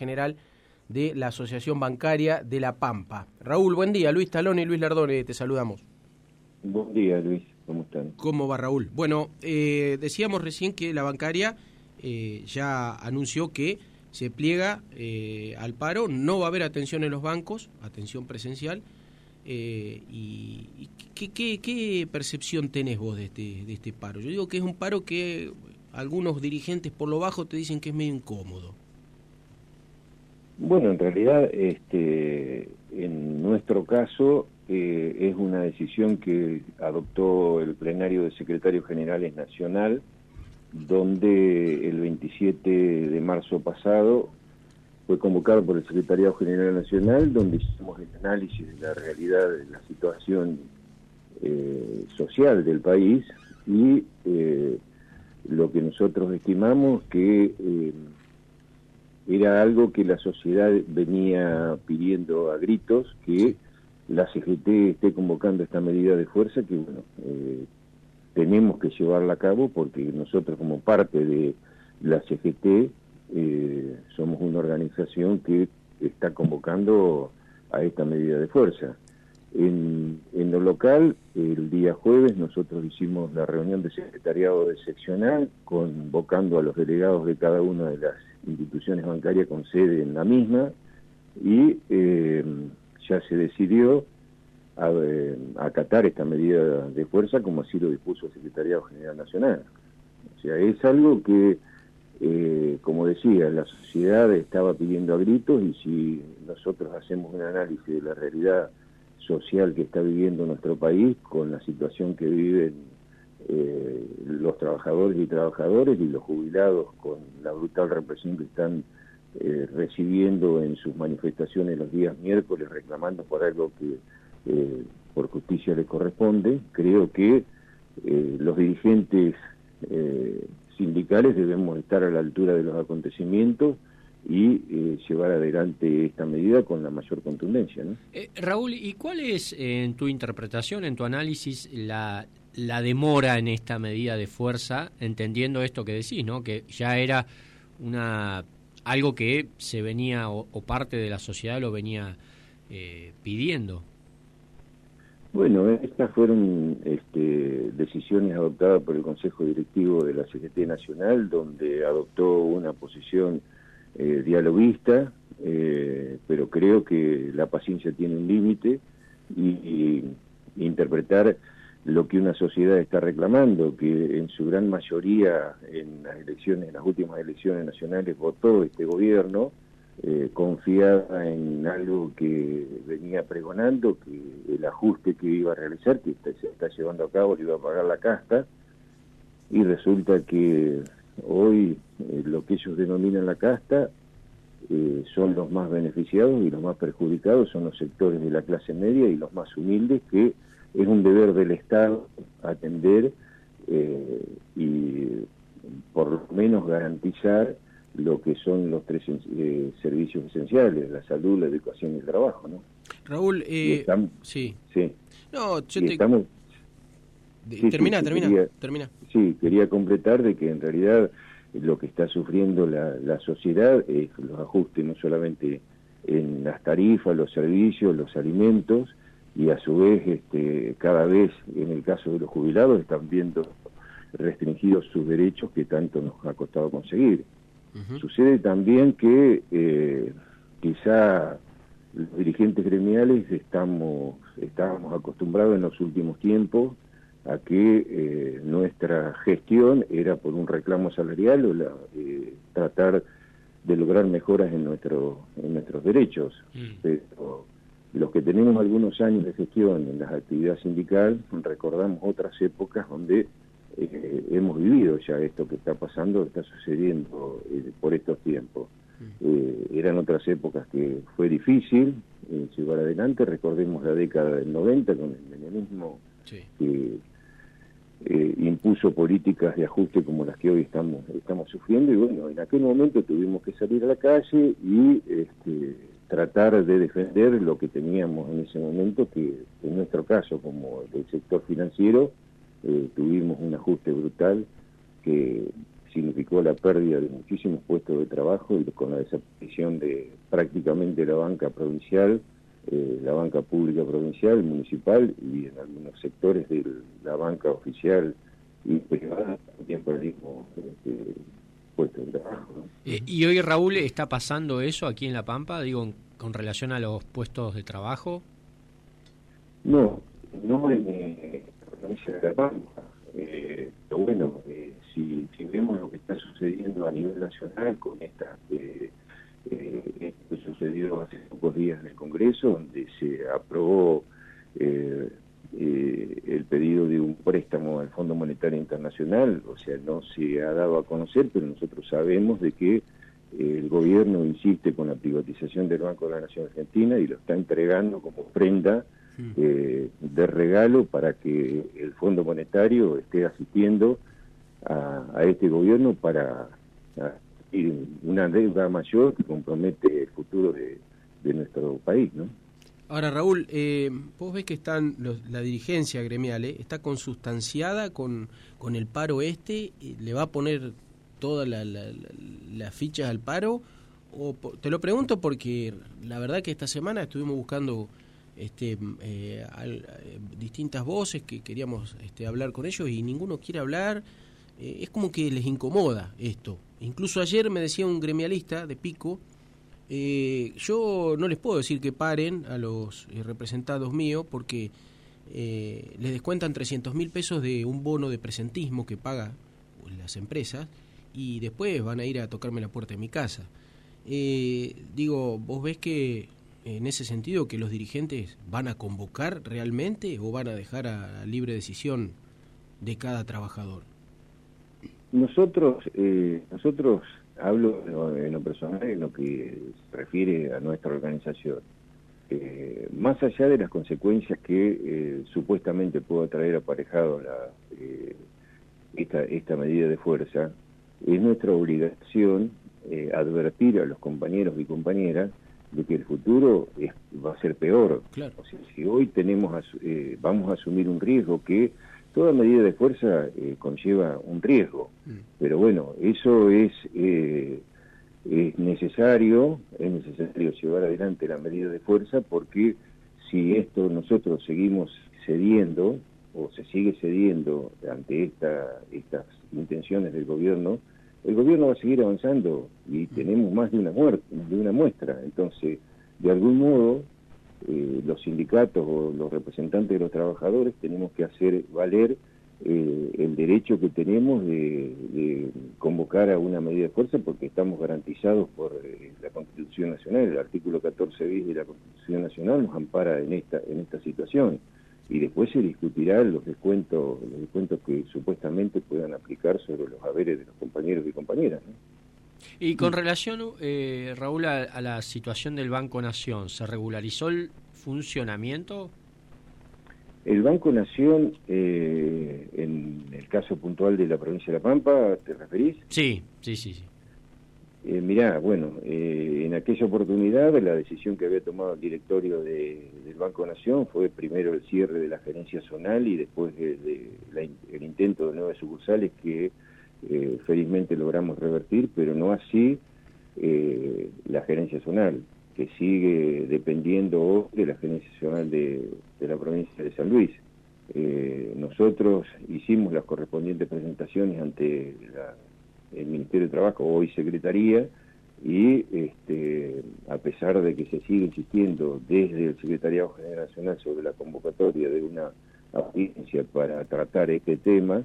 general de la Asociación Bancaria de La Pampa. Raúl, buen día. Luis Talón y Luis Lardone, te saludamos. Buen día, Luis. ¿Cómo están? ¿Cómo va, Raúl? Bueno, eh, decíamos recién que la bancaria eh, ya anunció que se pliega eh, al paro, no va a haber atención en los bancos, atención presencial. ¿Y, qué, percepción tenés vos de este, de este paro? Yo digo que es un paro que algunos dirigentes por lo bajo te dicen que es medio incómodo. Bueno, en realidad, este, en nuestro caso, eh, es una decisión que adoptó el plenario de secretarios generales nacional, donde el 27 de marzo pasado fue convocado por el Secretariado General Nacional, donde hicimos el análisis de la realidad de la situación eh, social del país y eh, lo que nosotros estimamos que era algo que la sociedad venía pidiendo a gritos, que la CGT esté convocando esta medida de fuerza que, bueno, eh, tenemos que llevarla a cabo porque nosotros como parte de la CGT eh, somos una organización que está convocando a esta medida de fuerza. En, en, lo local, el día jueves nosotros hicimos la reunión de secretariado de seccional, convocando a los delegados de cada una de las instituciones bancarias con sede en la misma, y eh, ya se decidió acatar esta medida de fuerza como así lo dispuso el Secretariado General Nacional. O sea, es algo que, eh, como decía, la sociedad estaba pidiendo a gritos y si nosotros hacemos un análisis de la realidad social que está viviendo nuestro país con la situación que viven eh, los trabajadores y trabajadoras y los jubilados con la brutal represión que están eh, recibiendo en sus manifestaciones los días miércoles reclamando por algo que eh, por justicia le corresponde. Creo que eh, los dirigentes sindicales debemos estar a la altura de los acontecimientos y llevar adelante esta medida con la mayor contundencia. Raúl, ¿y cuál es en tu interpretación, en tu análisis, la, la demora en esta medida de fuerza, entendiendo esto que decís, ¿no? que ya era una algo que se venía o, parte de la sociedad lo venía eh, pidiendo. Bueno, estas fueron este, decisiones adoptadas por el Consejo Directivo de la CGT Nacional, donde adoptó una posición eh, dialoguista, eh, pero creo que la paciencia tiene un límite y, interpretar lo que una sociedad está reclamando, que en su gran mayoría en las elecciones, en las últimas elecciones nacionales votó este gobierno, eh, confiada en algo que venía pregonando, que el ajuste que iba a realizar, que se está llevando a cabo, lo iba a pagar la casta, y resulta que hoy eh, lo que ellos denominan la casta eh, son los más beneficiados y los más perjudicados son los sectores de la clase media y los más humildes que es un deber del Estado atender eh, y por lo menos garantizar lo que son los tres eh, servicios esenciales, la salud, la educación y el trabajo, ¿no? Raúl, eh, sí. Sí. No, yo te... Estamos, termina, termina, termina. Sí, quería completar de que en realidad lo que está sufriendo la, la sociedad es los ajustes no solamente en las tarifas, los servicios, los alimentos, y a su vez este, cada vez en el caso de los jubilados están viendo restringidos sus derechos que tanto nos ha costado conseguir. Sucede también que eh, quizá los dirigentes gremiales estamos estábamos acostumbrados en los últimos tiempos a que eh, nuestra gestión era por un reclamo salarial o la, eh, tratar de lograr mejoras en nuestro en nuestros derechos mm. pero los que tenemos algunos años de gestión en las actividades sindicales recordamos otras épocas donde eh, hemos vivido ya esto que está pasando, está sucediendo eh, por estos tiempos. Mm. Eh, eran otras épocas que fue difícil llevar adelante, recordemos la década del 90 con el menemismo que impuso políticas de ajuste como las que hoy estamos, estamos sufriendo y bueno, en aquel momento tuvimos que salir a la calle y este, tratar de defender lo que teníamos en ese momento, que en nuestro caso, como del sector financiero, eh, tuvimos un ajuste brutal que significó la pérdida de muchísimos puestos de trabajo y con la desaparición de prácticamente la banca provincial, eh, la banca pública provincial, municipal y en algunos sectores de la banca oficial y privada también perdimos este, puestos de trabajo. Eh, ¿Y hoy, Raúl, está pasando eso aquí en La Pampa, digo, con relación a los puestos de trabajo? No, no en la provincia de La Pampa. Eh, pero bueno, eh, si, si, vemos lo que está sucediendo a nivel nacional con esta, eh, eh esto sucedió hace pocos días en el Congreso, donde se aprobó el pedido de un préstamo al Fondo Monetario Internacional, o sea, no se ha dado a conocer, pero nosotros sabemos de que el gobierno insiste con la privatización del Banco de la Nación Argentina y lo está entregando como prenda eh, de regalo para que el Fondo Monetario esté asistiendo a, este gobierno para una deuda mayor que compromete el futuro de, nuestro país, ¿no? Ahora, Raúl, eh, vos ves que están la dirigencia gremial, eh, está consustanciada con, con el paro este, le va a poner todas las fichas al paro, o te lo pregunto porque la verdad que esta semana estuvimos buscando este, eh, eh, distintas voces que queríamos este, hablar con ellos y ninguno quiere hablar. Eh, es como que les incomoda esto. Incluso ayer me decía un gremialista de Pico, yo no les puedo decir que paren a los representados míos porque les descuentan 300 mil pesos de un bono de presentismo que paga las empresas y después van a ir a tocarme la puerta de mi casa. digo, vos ves que en ese sentido que los dirigentes van a convocar realmente o van a dejar a libre decisión de cada trabajador? Nosotros, eh, nosotros hablo en lo personal en lo que se refiere a nuestra organización. Eh, más allá de las consecuencias que eh, supuestamente pueda traer aparejado la, esta, esta medida de fuerza, es nuestra obligación advertir a los compañeros y compañeras de que el futuro va a ser peor. O sea, si hoy tenemos eh, vamos a asumir un riesgo que toda medida de fuerza eh, conlleva un riesgo, mm. pero bueno, eso es eh, es necesario, es necesario llevar adelante la medida de fuerza porque si esto nosotros seguimos cediendo o se sigue cediendo ante esta, estas intenciones del gobierno, el gobierno va a seguir avanzando y tenemos más de una muerte, de una muestra. Entonces, de algún modo, eh, los sindicatos o los representantes de los trabajadores tenemos que hacer valer eh, el derecho que tenemos de, convocar a una medida de fuerza porque estamos garantizados por eh, la Constitución Nacional. El artículo 14 bis de la Constitución Nacional nos ampara en esta, en esta situación y después se discutirá los descuentos, los descuentos que supuestamente puedan aplicar sobre los haberes de los compañeros y compañeras. Y con relación, eh, Raúl, a, la situación del Banco Nación, ¿se regularizó el funcionamiento? El Banco Nación, eh, en el caso puntual de la provincia de La Pampa, ¿te referís? Sí, sí, sí. sí. Eh, mirá, bueno, eh, en aquella oportunidad la decisión que había tomado el directorio del Banco Nación fue primero el cierre de la gerencia zonal y después de, el intento de nueve sucursales que eh, felizmente logramos revertir, pero no así eh, la gerencia zonal, que sigue dependiendo de la gerencia zonal de, la provincia de San Luis. nosotros hicimos las correspondientes presentaciones ante el Ministerio de Trabajo, hoy Secretaría, y este, a pesar de que se sigue insistiendo desde el Secretariado General Nacional sobre la convocatoria de una audiencia para tratar este tema,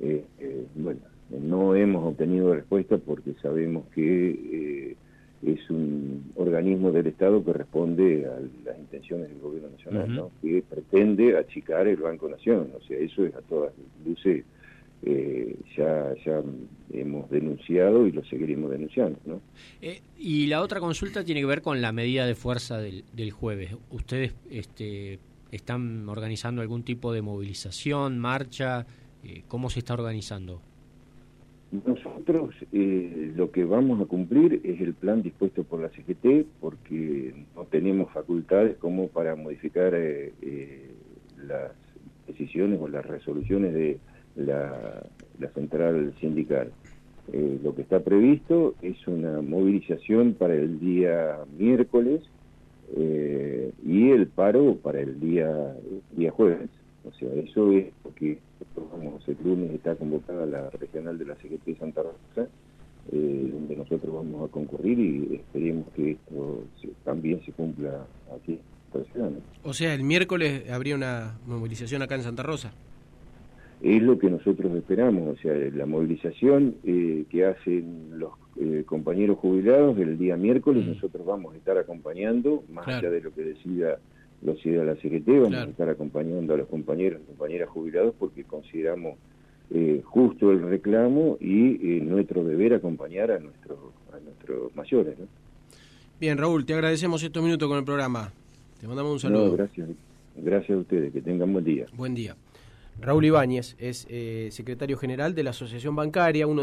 eh, eh, bueno, no hemos obtenido respuesta porque sabemos que eh, es un organismo del Estado que responde a las intenciones del Gobierno Nacional, ¿no? que pretende achicar el Banco Nación, o sea, eso es a todas luces eh, ya, ya hemos denunciado y lo seguiremos denunciando. ¿no? Eh, y la otra consulta tiene que ver con la medida de fuerza del, del jueves. ¿Ustedes este, están organizando algún tipo de movilización, marcha? Eh, ¿Cómo se está organizando? Nosotros eh, lo que vamos a cumplir es el plan dispuesto por la CGT porque no tenemos facultades como para modificar las decisiones o las resoluciones de la, central sindical. eh, lo que está previsto es una movilización para el día miércoles eh, y el paro para el día jueves. O sea, eso es porque vamos, el lunes está convocada la regional de la CGT Santa Rosa, eh, donde nosotros vamos a concurrir y esperemos que esto también se cumpla aquí. O sea, el miércoles habría una movilización acá en Santa Rosa es lo que nosotros esperamos, o sea, la movilización eh, que hacen los eh, compañeros jubilados el día miércoles, mm. nosotros vamos a estar acompañando, más allá de lo que decida lo decida la CGT, vamos a estar acompañando a los compañeros y compañeras jubilados porque consideramos eh, justo el reclamo y nuestro deber acompañar a, nuestros a nuestros mayores. Bien, Raúl, te agradecemos estos minutos con el programa. Te mandamos un saludo. gracias. Gracias a ustedes, que tengan buen día. Buen día. Raúl Ibáñez es eh, secretario general de la Asociación Bancaria, uno